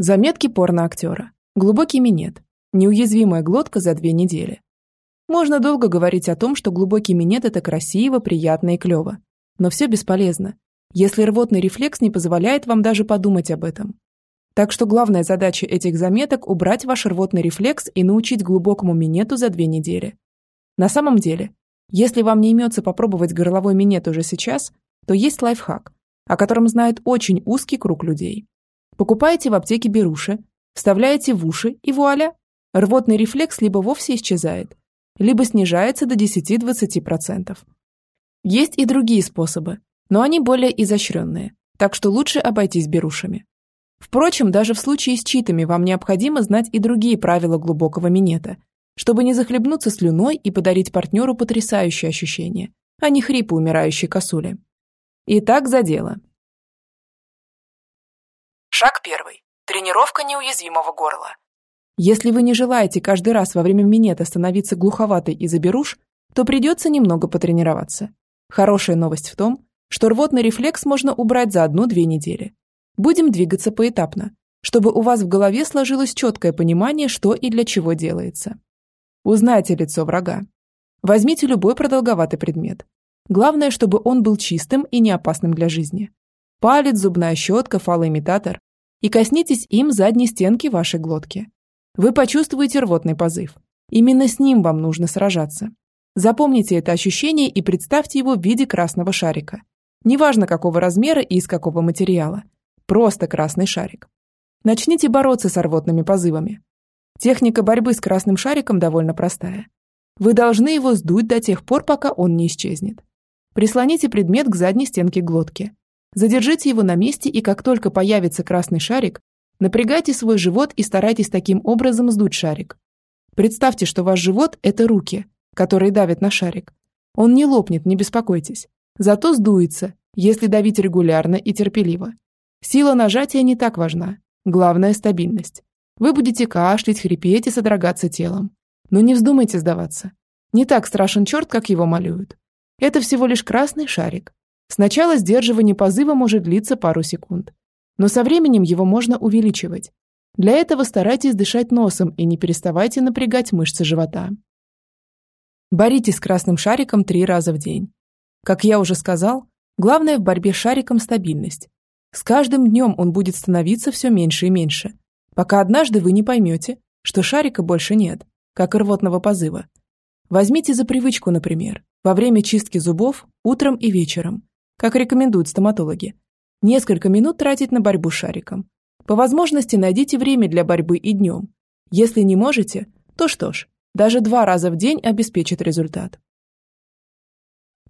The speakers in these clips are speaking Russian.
Заметки порноактера. Глубокий минет. Неуязвимая глотка за две недели. Можно долго говорить о том, что глубокий минет – это красиво, приятно и клево. Но все бесполезно, если рвотный рефлекс не позволяет вам даже подумать об этом. Так что главная задача этих заметок – убрать ваш рвотный рефлекс и научить глубокому минету за две недели. На самом деле, если вам не имется попробовать горловой минет уже сейчас, то есть лайфхак, о котором знает очень узкий круг людей. Покупаете в аптеке беруши, вставляете в уши и вуаля! Рвотный рефлекс либо вовсе исчезает, либо снижается до 10-20%. Есть и другие способы, но они более изощренные, так что лучше обойтись берушами. Впрочем, даже в случае с читами вам необходимо знать и другие правила глубокого минета, чтобы не захлебнуться слюной и подарить партнеру потрясающее ощущение, а не хрипы умирающей косули. Итак, за дело. Шаг первый. Тренировка неуязвимого горла. Если вы не желаете каждый раз во время минета становиться глуховатой из-за беруш, то придется немного потренироваться. Хорошая новость в том, что рвотный рефлекс можно убрать за одну-две недели. Будем двигаться поэтапно, чтобы у вас в голове сложилось четкое понимание, что и для чего делается. Узнайте лицо врага. Возьмите любой продолговатый предмет. Главное, чтобы он был чистым и не опасным для жизни. Палец, зубная щетка, фалоимитатор и коснитесь им задней стенки вашей глотки. Вы почувствуете рвотный позыв. Именно с ним вам нужно сражаться. Запомните это ощущение и представьте его в виде красного шарика. Неважно, какого размера и из какого материала. Просто красный шарик. Начните бороться с рвотными позывами. Техника борьбы с красным шариком довольно простая. Вы должны его сдуть до тех пор, пока он не исчезнет. Прислоните предмет к задней стенке глотки. Задержите его на месте, и как только появится красный шарик, напрягайте свой живот и старайтесь таким образом сдуть шарик. Представьте, что ваш живот – это руки, которые давят на шарик. Он не лопнет, не беспокойтесь. Зато сдуется, если давить регулярно и терпеливо. Сила нажатия не так важна. Главное – стабильность. Вы будете кашлять, хрипеть и содрогаться телом. Но не вздумайте сдаваться. Не так страшен черт, как его малюют. Это всего лишь красный шарик, Сначала сдерживание позыва может длиться пару секунд, но со временем его можно увеличивать. Для этого старайтесь дышать носом и не переставайте напрягать мышцы живота. Боритесь с красным шариком три раза в день. Как я уже сказал, главное в борьбе с шариком стабильность. С каждым днем он будет становиться все меньше и меньше, пока однажды вы не поймете, что шарика больше нет, как и рвотного позыва. Возьмите за привычку, например, во время чистки зубов утром и вечером как рекомендуют стоматологи. Несколько минут тратить на борьбу с шариком. По возможности найдите время для борьбы и днем. Если не можете, то что ж, даже два раза в день обеспечит результат.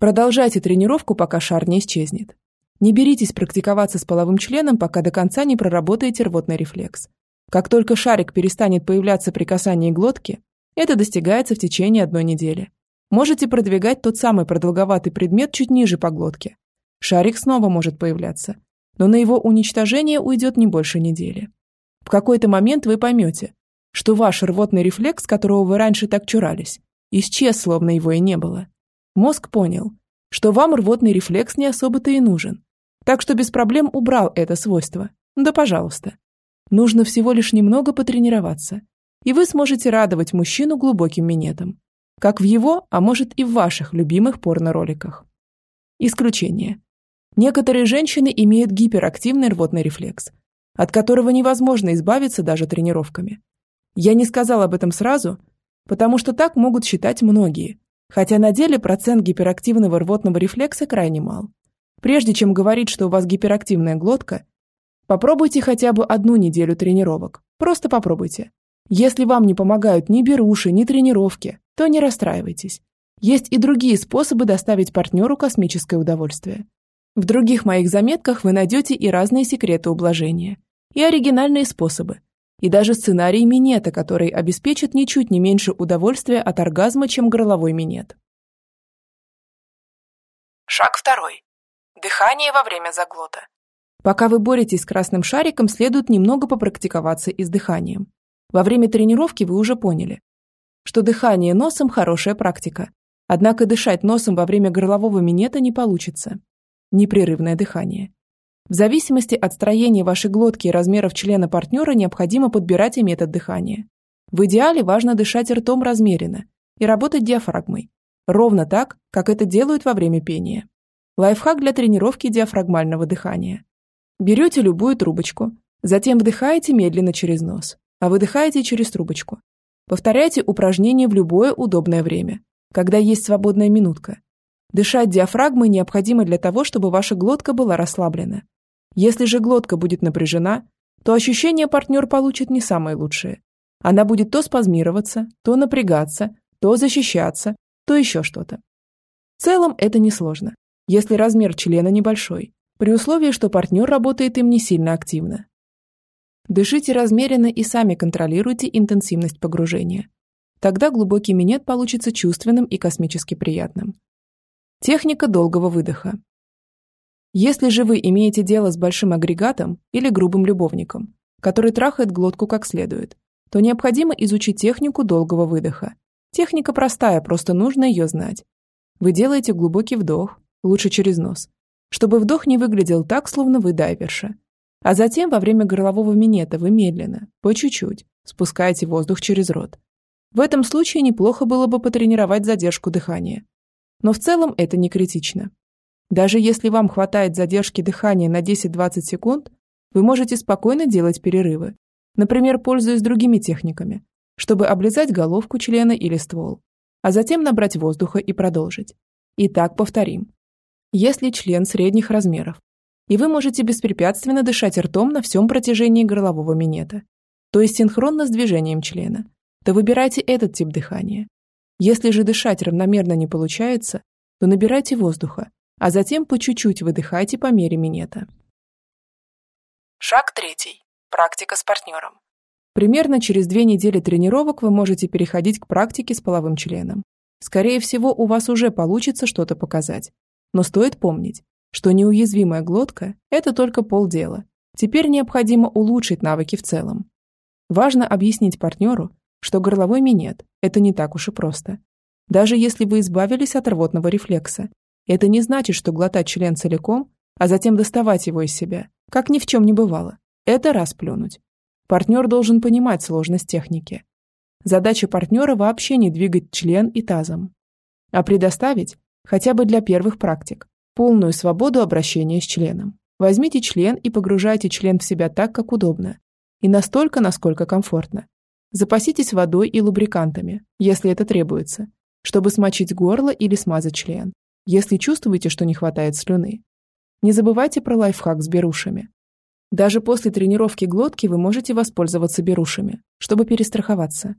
Продолжайте тренировку, пока шар не исчезнет. Не беритесь практиковаться с половым членом, пока до конца не проработаете рвотный рефлекс. Как только шарик перестанет появляться при касании глотки, это достигается в течение одной недели. Можете продвигать тот самый продолговатый предмет чуть ниже по глотке, Шарик снова может появляться, но на его уничтожение уйдет не больше недели. В какой-то момент вы поймете, что ваш рвотный рефлекс, которого вы раньше так чурались, исчез, словно его и не было. Мозг понял, что вам рвотный рефлекс не особо-то и нужен, так что без проблем убрал это свойство. Да пожалуйста. Нужно всего лишь немного потренироваться, и вы сможете радовать мужчину глубоким минетом, как в его, а может и в ваших любимых порно-роликах. Исключение. Некоторые женщины имеют гиперактивный рвотный рефлекс, от которого невозможно избавиться даже тренировками. Я не сказал об этом сразу, потому что так могут считать многие, хотя на деле процент гиперактивного рвотного рефлекса крайне мал. Прежде чем говорить, что у вас гиперактивная глотка, попробуйте хотя бы одну неделю тренировок. Просто попробуйте. Если вам не помогают ни беруши, ни тренировки, то не расстраивайтесь. Есть и другие способы доставить партнеру космическое удовольствие. В других моих заметках вы найдете и разные секреты ублажения, и оригинальные способы, и даже сценарий минета, который обеспечит ничуть не меньше удовольствия от оргазма, чем горловой минет. Шаг второй. Дыхание во время заглота. Пока вы боретесь с красным шариком, следует немного попрактиковаться и с дыханием. Во время тренировки вы уже поняли, что дыхание носом – хорошая практика. Однако дышать носом во время горлового минета не получится непрерывное дыхание. В зависимости от строения вашей глотки и размеров члена партнера необходимо подбирать и метод дыхания. В идеале важно дышать ртом размеренно и работать диафрагмой, ровно так, как это делают во время пения. Лайфхак для тренировки диафрагмального дыхания. Берете любую трубочку, затем вдыхаете медленно через нос, а выдыхаете через трубочку. Повторяйте упражнение в любое удобное время, когда есть свободная минутка. Дышать диафрагмой необходимо для того, чтобы ваша глотка была расслаблена. Если же глотка будет напряжена, то ощущение партнер получит не самые лучшие. Она будет то спазмироваться, то напрягаться, то защищаться, то еще что-то. В целом это несложно, если размер члена небольшой, при условии, что партнер работает им не сильно активно. Дышите размеренно и сами контролируйте интенсивность погружения. Тогда глубокий минет получится чувственным и космически приятным. Техника долгого выдоха. Если же вы имеете дело с большим агрегатом или грубым любовником, который трахает глотку как следует, то необходимо изучить технику долгого выдоха Техника простая, просто нужно ее знать. Вы делаете глубокий вдох, лучше через нос, чтобы вдох не выглядел так, словно вы дайверша. А затем во время горлового минета вы медленно, по чуть-чуть, спускаете воздух через рот. В этом случае неплохо было бы потренировать задержку дыхания. Но в целом это не критично. Даже если вам хватает задержки дыхания на 10-20 секунд, вы можете спокойно делать перерывы, например, пользуясь другими техниками, чтобы облизать головку члена или ствол, а затем набрать воздуха и продолжить. И так повторим. Если член средних размеров, и вы можете беспрепятственно дышать ртом на всем протяжении горлового минета, то есть синхронно с движением члена, то выбирайте этот тип дыхания. Если же дышать равномерно не получается, то набирайте воздуха, а затем по чуть-чуть выдыхайте по мере минета. Шаг третий. Практика с партнером. Примерно через две недели тренировок вы можете переходить к практике с половым членом. Скорее всего, у вас уже получится что-то показать. Но стоит помнить, что неуязвимая глотка – это только полдела. Теперь необходимо улучшить навыки в целом. Важно объяснить партнеру, что горловой минет – это не так уж и просто. Даже если вы избавились от рвотного рефлекса, это не значит, что глотать член целиком, а затем доставать его из себя, как ни в чем не бывало. Это расплюнуть. Партнер должен понимать сложность техники. Задача партнера вообще не двигать член и тазом, а предоставить, хотя бы для первых практик, полную свободу обращения с членом. Возьмите член и погружайте член в себя так, как удобно, и настолько, насколько комфортно. Запаситесь водой и лубрикантами, если это требуется, чтобы смочить горло или смазать член, если чувствуете, что не хватает слюны. Не забывайте про лайфхак с берушами. Даже после тренировки глотки вы можете воспользоваться берушами, чтобы перестраховаться.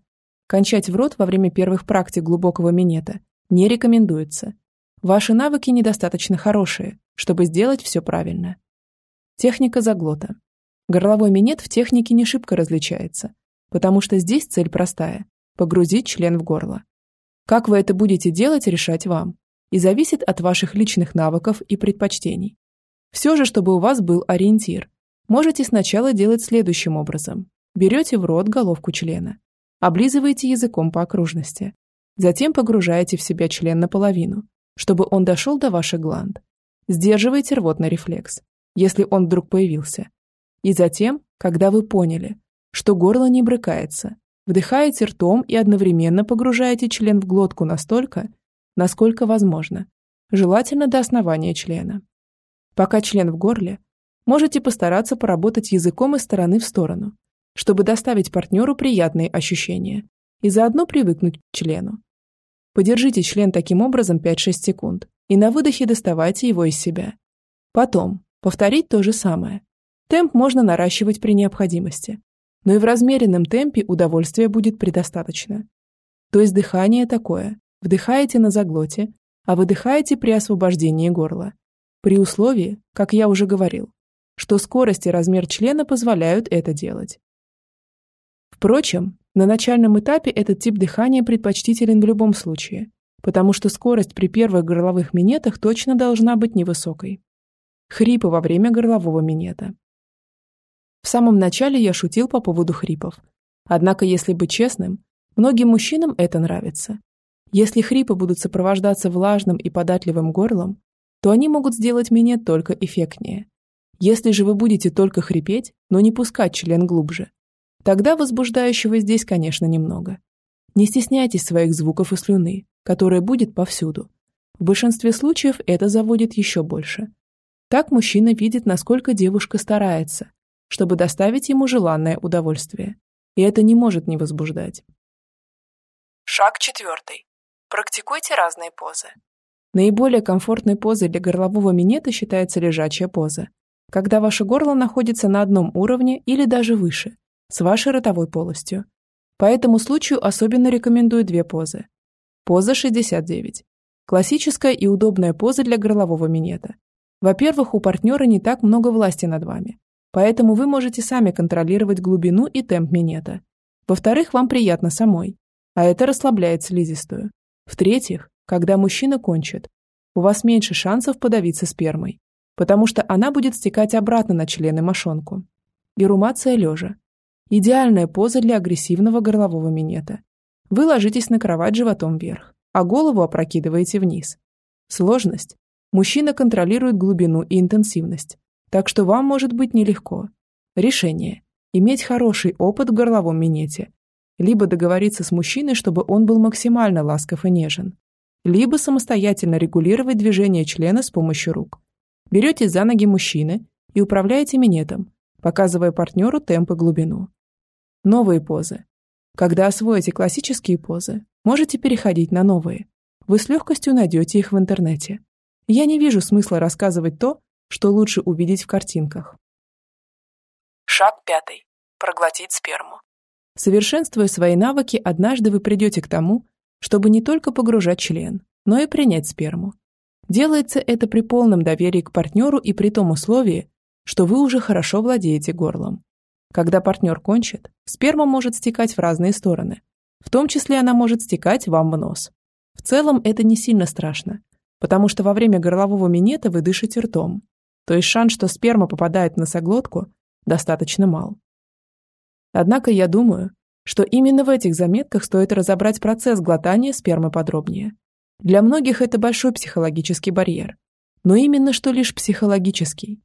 Кончать в рот во время первых практик глубокого минета не рекомендуется. Ваши навыки недостаточно хорошие, чтобы сделать все правильно. Техника заглота. Горловой минет в технике не шибко различается, потому что здесь цель простая – погрузить член в горло. Как вы это будете делать, решать вам, и зависит от ваших личных навыков и предпочтений. Все же, чтобы у вас был ориентир, можете сначала делать следующим образом. Берете в рот головку члена, облизываете языком по окружности, затем погружаете в себя член наполовину, чтобы он дошел до ваших гланд. Сдерживайте рвотный рефлекс, если он вдруг появился. И затем, когда вы поняли, что горло не брыкается, вдыхаете ртом и одновременно погружаете член в глотку настолько, насколько возможно, желательно до основания члена. Пока член в горле, можете постараться поработать языком из стороны в сторону, чтобы доставить партнеру приятные ощущения и заодно привыкнуть к члену. Подержите член таким образом 5-6 секунд и на выдохе доставайте его из себя. Потом повторить то же самое. Темп можно наращивать при необходимости, но и в размеренном темпе удовольствия будет предостаточно. То есть дыхание такое. Вдыхаете на заглоте, а выдыхаете при освобождении горла. При условии, как я уже говорил, что скорость и размер члена позволяют это делать. Впрочем, на начальном этапе этот тип дыхания предпочтителен в любом случае, потому что скорость при первых горловых минетах точно должна быть невысокой. Хрипы во время горлового минета. В самом начале я шутил по поводу хрипов. Однако, если быть честным, многим мужчинам это нравится. Если хрипы будут сопровождаться влажным и податливым горлом, то они могут сделать минет только эффектнее. Если же вы будете только хрипеть, но не пускать член глубже, тогда возбуждающего здесь, конечно, немного. Не стесняйтесь своих звуков и слюны, которая будет повсюду. В большинстве случаев это заводит еще больше. Так мужчина видит, насколько девушка старается, чтобы доставить ему желанное удовольствие. И это не может не возбуждать. Шаг четвертый. Практикуйте разные позы. Наиболее комфортной позой для горлового минета считается лежачая поза, когда ваше горло находится на одном уровне или даже выше, с вашей ротовой полостью. По этому случаю особенно рекомендую две позы. Поза 69. Классическая и удобная поза для горлового минета. Во-первых, у партнера не так много власти над вами, поэтому вы можете сами контролировать глубину и темп минета. Во-вторых, вам приятно самой, а это расслабляет слизистую. В-третьих, когда мужчина кончит, у вас меньше шансов подавиться спермой, потому что она будет стекать обратно на член и мошонку. Ирумация лежа. Идеальная поза для агрессивного горлового минета. Вы ложитесь на кровать животом вверх, а голову опрокидываете вниз. Сложность. Мужчина контролирует глубину и интенсивность, так что вам может быть нелегко. Решение. Иметь хороший опыт в горловом минете. Либо договориться с мужчиной, чтобы он был максимально ласков и нежен. Либо самостоятельно регулировать движение члена с помощью рук. Берете за ноги мужчины и управляете минетом, показывая партнеру темп и глубину. Новые позы. Когда освоите классические позы, можете переходить на новые. Вы с легкостью найдете их в интернете. Я не вижу смысла рассказывать то, что лучше увидеть в картинках. Шаг пятый. Проглотить сперму. Совершенствуя свои навыки, однажды вы придете к тому, чтобы не только погружать член, но и принять сперму. Делается это при полном доверии к партнеру и при том условии, что вы уже хорошо владеете горлом. Когда партнер кончит, сперма может стекать в разные стороны. В том числе она может стекать вам в нос. В целом это не сильно страшно, потому что во время горлового минета вы дышите ртом. То есть шанс, что сперма попадает в носоглотку, достаточно мал. Однако я думаю, что именно в этих заметках стоит разобрать процесс глотания спермы подробнее. Для многих это большой психологический барьер. Но именно что лишь психологический.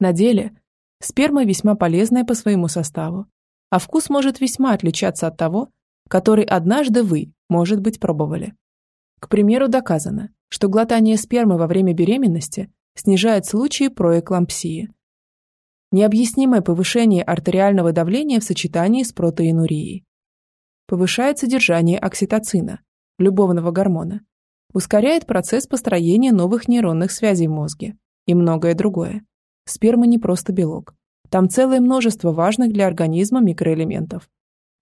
На деле Сперма весьма полезная по своему составу, а вкус может весьма отличаться от того, который однажды вы, может быть, пробовали. К примеру, доказано, что глотание спермы во время беременности снижает случаи проэклампсии. Необъяснимое повышение артериального давления в сочетании с протеинурией. Повышает содержание окситоцина, любовного гормона. Ускоряет процесс построения новых нейронных связей в мозге и многое другое. Сперма не просто белок. Там целое множество важных для организма микроэлементов.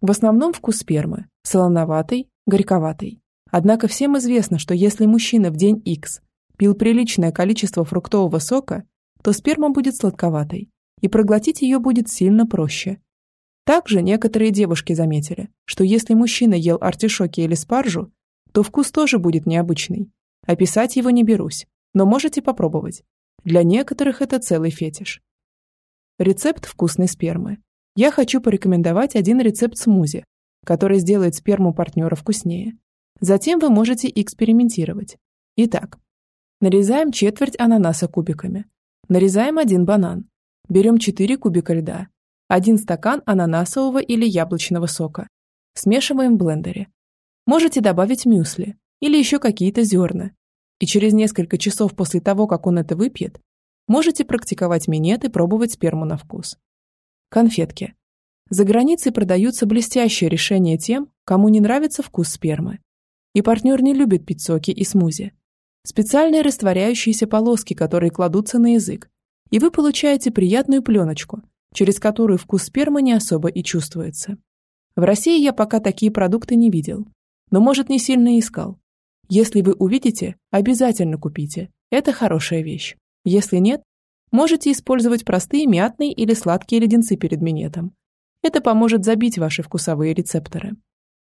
В основном вкус спермы – солоноватый, горьковатый. Однако всем известно, что если мужчина в день X пил приличное количество фруктового сока, то сперма будет сладковатой, и проглотить ее будет сильно проще. Также некоторые девушки заметили, что если мужчина ел артишоки или спаржу, то вкус тоже будет необычный. Описать его не берусь, но можете попробовать. Для некоторых это целый фетиш. Рецепт вкусной спермы. Я хочу порекомендовать один рецепт смузи, который сделает сперму партнера вкуснее. Затем вы можете экспериментировать. Итак, нарезаем четверть ананаса кубиками. Нарезаем один банан. Берем 4 кубика льда. Один стакан ананасового или яблочного сока. Смешиваем в блендере. Можете добавить мюсли или еще какие-то зерна и через несколько часов после того, как он это выпьет, можете практиковать минет и пробовать сперму на вкус. Конфетки. За границей продаются блестящие решения тем, кому не нравится вкус спермы. И партнер не любит пить соки и смузи. Специальные растворяющиеся полоски, которые кладутся на язык, и вы получаете приятную пленочку, через которую вкус спермы не особо и чувствуется. В России я пока такие продукты не видел, но, может, не сильно искал, если вы увидите, обязательно купите. Это хорошая вещь. Если нет, можете использовать простые мятные или сладкие леденцы перед минетом. Это поможет забить ваши вкусовые рецепторы.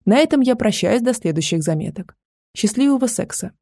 На этом я прощаюсь до следующих заметок. Счастливого секса!